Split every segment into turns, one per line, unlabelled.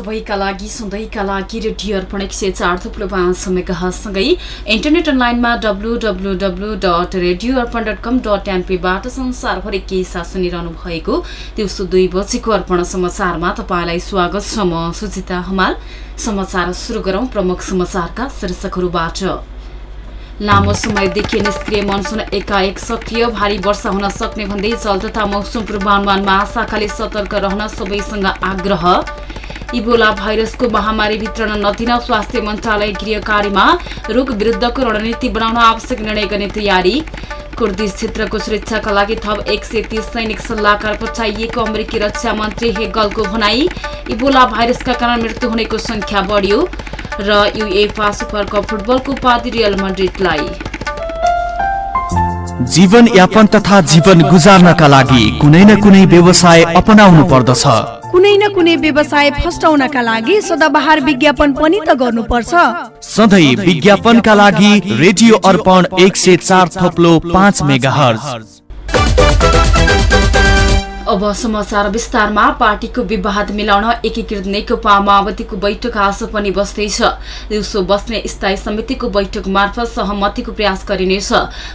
सबैका लागि सधैँका लागि रेडियो अर्पण एक सय चार थुप्रो पाँच मेगासँगै इन्टरनेट अनलाइनमा W W W dot radio Arpan dot com dot एनपीबाट संसारभरि के साथ सुनिरहनु भएको दिउँसो दुई बजेको अर्पण समाचारमा तपाईँलाई स्वागत छ म सुजिता हमाल। समाचार सुरु गरौं प्रमुख समाचारका शीर्षकहरूबाट। लामो समयदेखि निष्क्रिय मनसुन एकाएक सक्रिय भारी वर्षा हुन सक्ने भन्दै जल तथा मौसम पूर्वानुमान महाशाखाले सतर्क रहन सबैसँग आग्रह। इबोला भाइरसको महामारी वितरण नदिन स्वास्थ्य मन्त्रालय गृह कार्यमा रोग विरुद्धको रणनीति बनाउन आवश्यक निर्णय गर्ने तयारी कुर्दिस क्षेत्रको सुरक्षाका लागि थप एक सय तीस सैनिक सल्लाहकार पठाइएको अमेरिकी रक्षा मन्त्री हेगलको भनाई इबोला भाइरसका कारण मृत्यु हुनेको संख्या बढ्यो र युएफा सुपरकप फुटबलको उपाधि रियल मड्रिडलाई
जीवन यापन तथा जीवन गुजार्नका लागि कुनै न कुनै व्यवसाय अपनाउनु पर्दछ।
कुनै न कुनै व्यवसाय फस्टाउनका लागि सदाबहार विज्ञापन पनि त गर्नुपर्छ।
सधैँ विज्ञापनका लागि रेडियो अर्पण एक सय चार थप्लो पाँच मेगा
अब समाचार विस्तारमा पार्टीको विवाद मिलाउन एकीकृत नेकपा माओवादीको बैठक आज पनि बस्दैछ। दिउँसो बस्ने स्थायी समितिको बैठक मार्फत सहमतिको प्रयास गरिनेछ।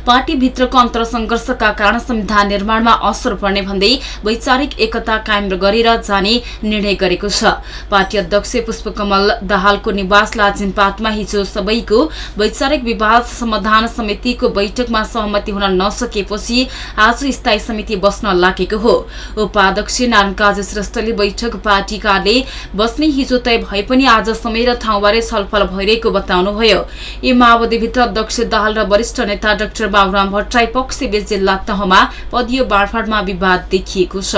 पार्टीभित्रको अन्तरसंघर्षका कारण संविधान निर्माणमा असर पर्ने भन्दै वैचारिक एकता कायम गरेर जाने निर्णय गरेको छ। पार्टी अध्यक्ष पुष्पकमल दाहालको निवास लाजिमपाटमा हिजो सबैको वैचारिक विवाद समाधान समितिको बैठकमा सहमति हुन नसकेपछि आज स्थायी समिति बस्न लागेको हो। उपाध्यक्ष नारायण श्रेष्ठले बैठक पार्टीकाले बस्ने हिजो तय भए पनि आज समय र ठाउँबारे छलफल भइरहेको बताउनुभयो। यी माओवादीभित्र अध्यक्ष दाहाल र वरिष्ठ नेता डाक्टर बाबुराम भट्टराई पक्षबीच जिल्ला तहमा पदियो बाँडफाँडमा विवाद देखिएको छ।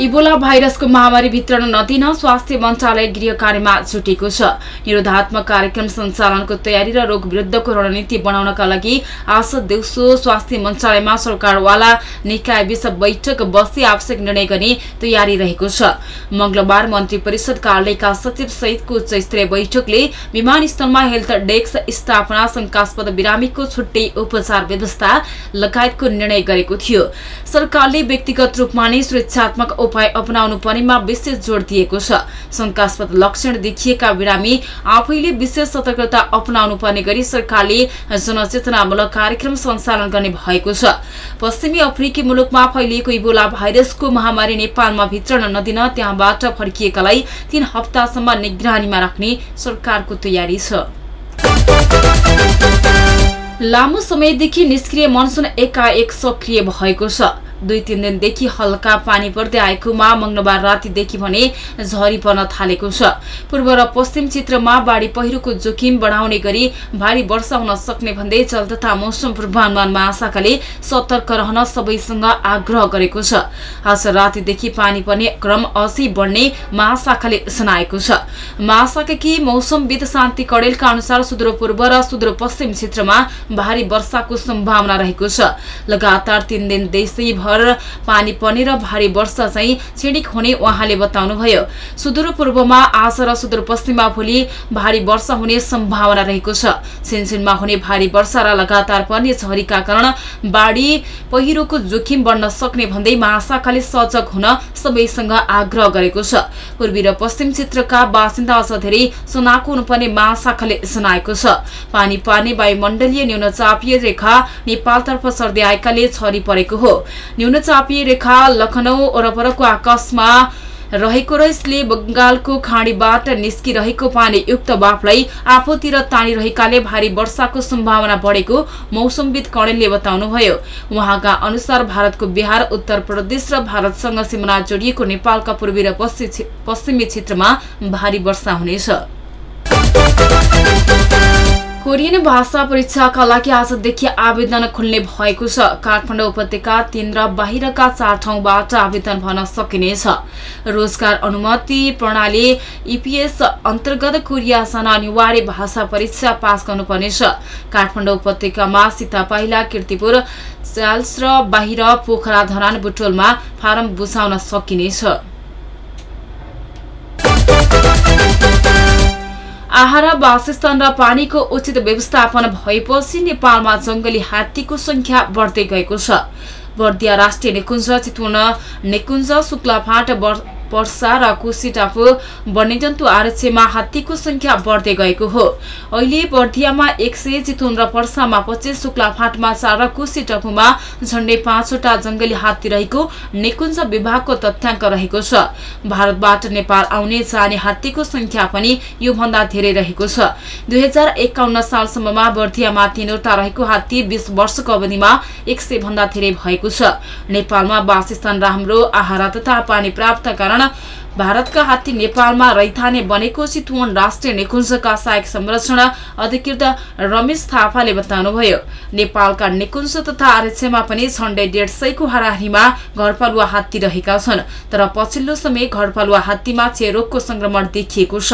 इबोला भाइरसको महामारी वितरण नदिन स्वास्थ्य मन्त्रालय गृह कार्यमा जुटेको छ। निरोधात्मक कार्यक्रम सञ्चालनको तयारी र रोग विरुद्धको रणनीति बनाउनका लागि आज दिउँसो स्वास्थ्य मन्त्रालयमा सरकारवाला निकाय बीच बैठक बसी आवश्यक निर्णय गर्ने तयारी रहेको छ। मंगलबार मन्त्री परिषद कार्यालयका सचिव सहितको उच्च स्तरीय बैठकले विमानस्थलमा हेल्थ डेस्क स्थापना शंकास्पद बिरामीको छुट्टै उपचार व्यवस्था लगायतको निर्णय गरेको थियो। सरकारले व्यक्तिगत रूपमा नै सुरक्षात्मक उपाय अपनाउनु पर्नेमा विशेष जोड़ दिएको छ। शंकास्पद लक्षण देखिएका बिरामी आफैले विशेष सतर्कता अपनाउनु पर्ने गरी सरकारले जनचेतनामूलक कार्यक्रम सञ्चालन गर्ने भएको छ। पश्चिमी अफ्रिकी मुलुकमा फैलिएको इबोला भाइरसको महामारी नेपालमा वितरण नदिन त्यहाँबाट फर्किएकालाई तीन हप्तासम्म निगरानीमा राख्ने सरकारको तयारी छ। लामो समयदेखि निष्क्रिय मनसुन एकाएक सक्रिय भएको छ। दुई तीन दिनदेखि हल्का पानी पर्दै आएकोमा मंगलबार रातिदेखि भने झरी पर्न थालेको छ। पूर्व र पश्चिम क्षेत्रमा बाढ़ी पहिरोको जोखिम बढाउने गरी भारी वर्षा हुन सक्ने भन्दै जल तथा मौसम पूर्वानुमान महाशाखाले सतर्क रहन सबैसँग आग्रह गरेको छ। आज रातिदेखि पानी पर्ने क्रम अझै बढ्ने महाशाखाले सुनाएको छ। महाशाखाकी मौसमविद शान्ति कडेलका अनुसार सुदूरपूर्व र सुदूरपश्चिम क्षेत्रमा भारी वर्षाको सम्भावना रहेको छ। लगातार तीन दिन देशै भर पानी पर्ने र भारी वर्षा चाहिँ छिडिक हुने उहाँले बताउनुभयो। सुदूरपूर्वमा आज र सुदूरपश्चिममा भोलि भारी वर्षा हुने सम्भावना रहेको छ। सिनसिनमा हुने भारी वर्षा र लगातार पर्ने झरीका कारण बाढ़ी पहिरोको जोखिम बढ्न सक्ने भन्दै महाशाखाले सजग हुन सबैसँग आग्रह गरेको छ। पूर्वी र पश्चिम क्षेत्रका बासिन्दा अझ धेरै सुनाको हुनुपर्ने महाशाखाले जनाएको छ। पानी पार्ने वायुमण्डलीय न्यूनचापीय रेखा नेपालतर्फ सर्दै आएकाले छरी परेको हो। न्यूनचापीय रेखा लखनऊ वरपरको आकाशमा रहेको र यसले बंगालको खाँडीबाट निस्किरहेको पानीयुक्त बाफलाई आफूतिर तानिरहेकाले भारी वर्षाको सम्भावना बढेको मौसमविद कणेलले बताउनुभयो। उहाँका अनुसार भारतको बिहार उत्तर प्रदेश र भारतसँग सिमना जोडिएको नेपालका पूर्वी र पश्चिमी क्षेत्रमा भारी वर्षा हुनेछ। कोरियन भाषा परीक्षाका लागि आजदेखि आवेदन खुल्ने भएको छ। काठमाडौँ उपत्यका तीन र बाहिरका चार ठाउँबाट आवेदन भर्न सकिनेछ। रोजगार अनुमति प्रणाली इपिएस अन्तर्गत कोरिया जान अनिवार्य भाषा परीक्षा पास गर्नुपर्नेछ। काठमाडौँ उपत्यकामा सीता पाइला किर्तिपुर चाल्स र बाहिर पोखरा धरान बुटोलमा फारम बुझाउन सकिनेछ। आहार वासस्थान र पानीको उचित व्यवस्थापन भएपछि नेपालमा जंगली हात्तीको संख्या बढ्दै गएको छ। बर्दिया राष्ट्रिय निकुञ्ज चितवन निकुञ्ज शुक्लाफाट पर्सा र कुशी टापु वन्यजन्तु आरक्षमा हात्तीको संख्या बढ्दै गएको हो। अहिले बर्दियामा एक सय चितवन र पर्सामा पच्चिस शुक्लाफाटमा चार र कुशी टापुमा झण्डै पाँचवटा जंगली हात्ती रहेको निकुञ्ज विभागको तथ्याङ्क रहेको छ। भारतबाट नेपाल आउने जाने हात्तीको संख्या पनि योभन्दा धेरै रहेको छ। दुई सालसम्ममा बर्दियामा तीनवटा रहेको हात्ती बीस वर्षको अवधिमा एक सय भन्दा धेरै भएको छ। नेपालमा वासस्थान राम्रो आहारा तथा पानी प्राप्त कारण भारतका हात्ती नेपालमा रैथाने बनेको चितवन राष्ट्रिय निकुञ्जका सहायक संरक्षण अधिकृत रमेश थापाले बताउनुभयो। नेपालका निकुञ्ज तथा आरक्षमा पनि झण्डै डेढ सयको हाराहारीमा घरपालुवा हात्ती रहेका छन् तर पछिल्लो समय घरपालुवा हात्तीमा क्षयरोगको संक्रमण देखिएको छ।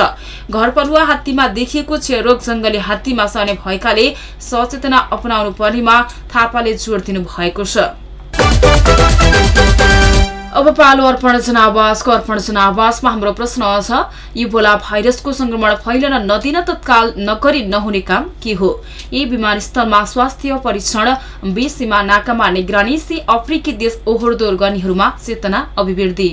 घरपालुवा हात्तीमा देखिएको क्षयरोग जंगली हात्तीमा सर्ने भएकाले सचेतना अपनाउनु पर्नेमा थापाले जोड़ दिनु भएको छ। अब पालो अर्पण जनावासको अर्पण जनावासमा हाम्रो प्रश्न छ इबोला भाइरसको संक्रमण फैलन नदिन तत्काल नगरी नहुने काम के हो? यी विमानस्थलमा स्वास्थ्य परीक्षण बी सीमा नाकामा निगरानी सी अफ्रिकी देश ओहोरदोहोर गर्नेहरूमा चेतना अभिवृद्धि।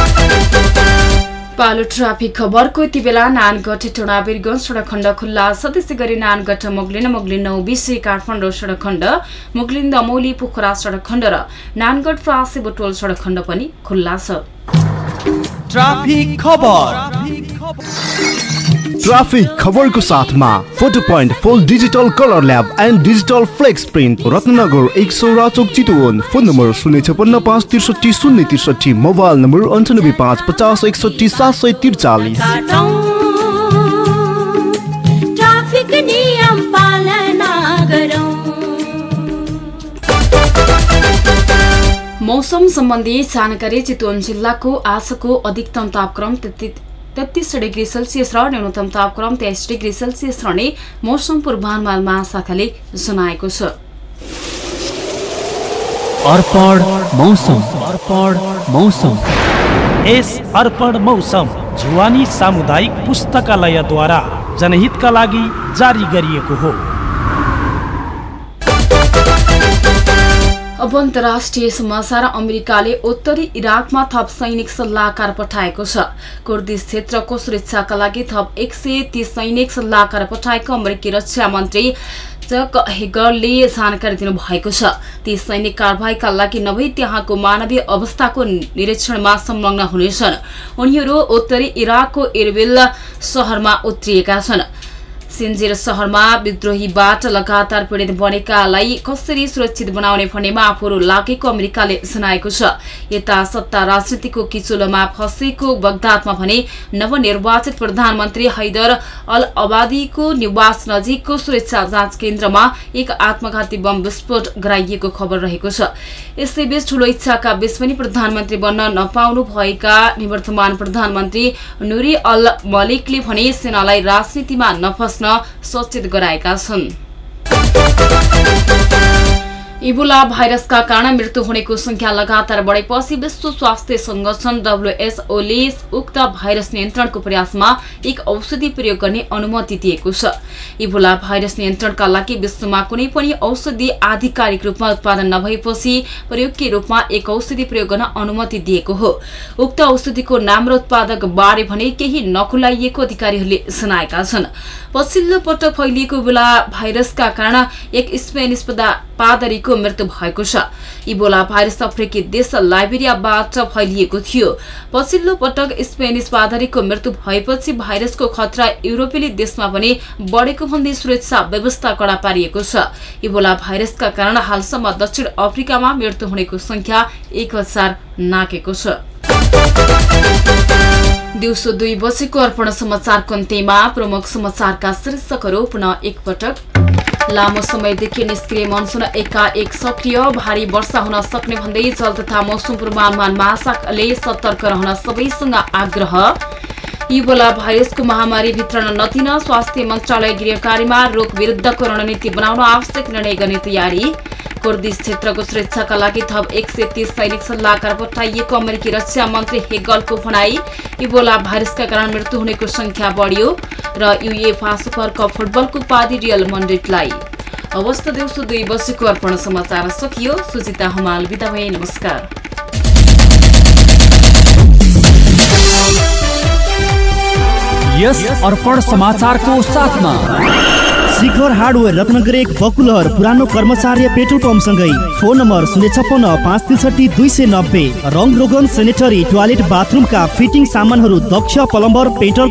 पालो ट्राफिक खबरको यति बेला नानगढ टोडा सडक खण्ड खुल्ला छ त्यसै गरी नानगढ मोगलिन मोगलिन नौ बिसे काठमाडौँ सडक खण्ड मोगलिन दमौली पोखरा सडक खण्ड र नानगढ प्रासे बोटोल सडक खण्ड पनि खुल्ला छ।
ट्राफिक खबर
ट्राफिक खबरको साथमा photo point full digital colour lab and digital flex print Ratnanagar एक सौ राचोक चितवन। फोन नम्बर शून्य छपन्न पाँच त्रिसठी शून्य त्रिसठी मोबाइल नम्बर अन्ठानब्बे पाँच पचास एकसठी सात सय त्रिचालिस।
ट्राफिक नियम पालना गरौँ।
मौसम सम्बन्धी जानकारी चितवन जिल्लाको आजको अधिकतम तापक्रम तेत्तिस डिग्री सेल्सियस र न्यूनतम तापक्रम तेइस डिग्री सेल्सियस रहने मौसम पूर्वानुमान महाशाखाले जनाएको छ।
अर्पण मौसम। अर्पण मौसम। यस अर्पण मौसम जुवानी सामुदायिक पुस्तकालयद्वारा जनहितका लागि जारी गरिएको हो।
अब अन्तर्राष्ट्रिय समाचार अमेरिकाले उत्तरी इराकमा थप सैनिक सल्लाहकार पठाएको छ। कुर्दिस क्षेत्रको सुरक्षाका लागि थप एक सय तीस सैनिक सल्लाहकार पठाएको अमेरिकी रक्षा मन्त्री चक हेगरले जानकारी दिनुभएको छ। ती सैनिक कारवाहीका लागि नभई त्यहाँको मानवीय अवस्थाको निरीक्षणमा संलग्न हुनेछन्। उनीहरू उत्तरी इराकको इरबिल शहरमा उत्रिएका छन्। सिन्जेर शहरमा विद्रोहीबाट लगातार पीडित बनेकालाई कसरी सुरक्षित बनाउने भन्नेमा आफूहरू लागेको अमेरिकाले जनाएको छ। यता सत्ता राजनीतिको किचोलोमा फँसेको बगदादमा भने नवनिर्वाचित प्रधानमन्त्री हैदर अल अबादीको निवास नजिकको सुरक्षा जाँच केन्द्रमा एक आत्मघाती बम विस्फोट गराइएको खबर रहेको छ। यसैबीच ठूलो इच्छाका बीच पनि प्रधानमन्त्री बन्न नपाउनु भएका निवर्तमान प्रधानमन्त्री नुरी अल मलिकले भने सेनालाई राजनीतिमा नफस्न सचेत गराएका छन्। इबोला भाइरसका कारण मृत्यु हुनेको संख्या लगातार बढेपछि विश्व स्वास्थ्य संगठन डब्ल्यूएचओले उक्त भाइरस नियन्त्रणको प्रयासमा एक औषधि प्रयोग गर्ने अनुमति दिएको छ। इबोला भाइरस नियन्त्रणका लागि विश्वमा कुनै पनि औषधि आधिकारिक रूपमा उत्पादन नभएपछि प्रयोगकै रूपमा एक औषधि प्रयोग गर्न अनुमति दिएको हो। उक्त औषधिको नाम र उत्पादक बारे भने केही नखुलाइएको अधिकारीहरूले जनाएका छन्। पछिल्लो पटक फैलिएको इबोला भाइरसका कारण एक स्पेनिस पादरीको मृत्यु भएको छ। इबोला भाइरस अफ्रिकी देश लाइबेरियाबाट फैलिएको थियो। पछिल्लो पटक स्पेनिस पादरीको मृत्यु भएपछि भाइरसको खतरा युरोपेली देशमा पनि बढेको भन्दै सुरक्षा व्यवस्था कड़ा पारिएको छ। इबोला भाइरसका कारण हालसम्म दक्षिण अफ्रिकामा मृत्यु हुनेको संख्या एक हजार नाकेको छ। दिउँसो दुई बजेको अर्पण समाचारको अन्त्यमा प्रमुख समाचारका शीर्षकहरू पुनः एकपटक लामो समयदेखि निष्क्रिय मनसुन एकाएक सक्रिय। भारी वर्षा हुन सक्ने भन्दै जल तथा मौसम पूर्वानुमान महाशाखाले सतर्क रहन सबैसँग आग्रह। इबोला भाइरसको महामारी भित्र नतिन स्वास्थ्य मन्त्रालय गृह कार्यमा रोग विरुद्धको रणनीति बनाउन आवश्यक निर्णय गर्ने तयारी। कुर्दिस क्षेत्रको सुरक्षाका लागि थप एक सय तीस सैनिक सल्लाहकार पठाइएको अमेरिकी रक्षा मन्त्री हेगलको भनाई इबोला भाइरसका कारण मृत्यु हुनेको संख्या बढ्यो र युएफा सुपर कप फुटबलको उपाधि रियल मन्ड्रिडलाई। अवस्था दिउँसो दुई बजेको अर्पण समाचार सकियो। सुजिता हमाल भए नमस्कार।
यस अर्पण समाचारको साथमा
शिखर हार्डवेयर रत्नगर एक बकुलहर पुरानो कर्मचार्य पेट्रोल पम्पसँगै फोन नम्बर शून्य छप्पन्न पाँच त्रिसठी दुई सय नब्बे। रङ रोगन सेनेटरी टोयलेट बाथरुमका फिटिङ सामानहरू दक्ष प्लम्बर पेट्रोल